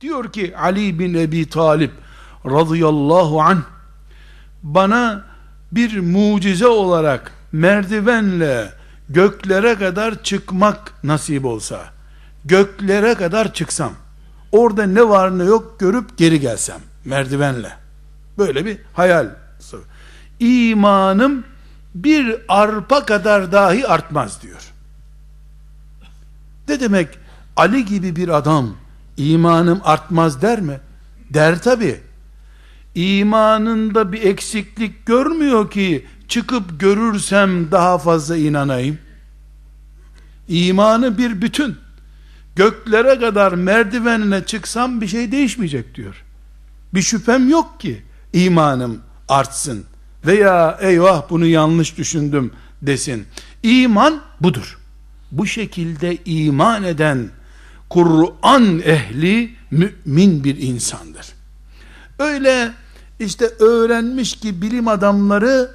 Diyor ki Ali bin Ebi Talip radıyallahu anh bana bir mucize olarak merdivenle göklere kadar çıkmak nasip olsa göklere kadar çıksam orada ne var ne yok görüp geri gelsem merdivenle. Böyle bir hayal. İmanım bir arpa kadar dahi artmaz diyor. Ne demek? Ali gibi bir adam imanım artmaz der mi? Der tabi. İmanında bir eksiklik görmüyor ki çıkıp görürsem daha fazla inanayım. İmanı bir bütün. Göklere kadar merdivenine çıksam bir şey değişmeyecek diyor. Bir şüphem yok ki imanım artsın veya eyvah bunu yanlış düşündüm desin. İman budur. Bu şekilde iman eden Kur'an ehli mümin bir insandır. Öyle işte öğrenmiş ki bilim adamları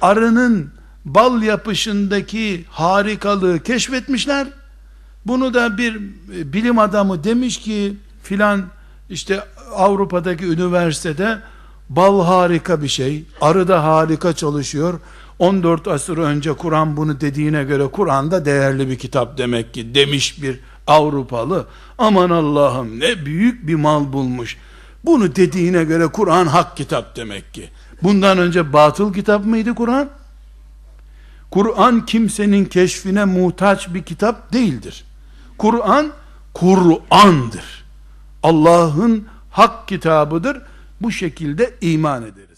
arının bal yapışındaki harikalığı keşfetmişler. Bunu da bir bilim adamı demiş ki filan işte Avrupa'daki üniversitede bal harika bir şey, arı da harika çalışıyor. 14 asır önce Kur'an bunu dediğine göre Kur'an da değerli bir kitap demek ki demiş bir Avrupalı. Aman Allah'ım ne büyük bir mal bulmuş. Bunu dediğine göre Kur'an hak kitap demek ki. Bundan önce batıl kitap mıydı Kur'an? Kur'an kimsenin keşfine muhtaç bir kitap değildir. Kur'an Kur'an'dır. Allah'ın hak kitabıdır. Bu şekilde iman ederiz.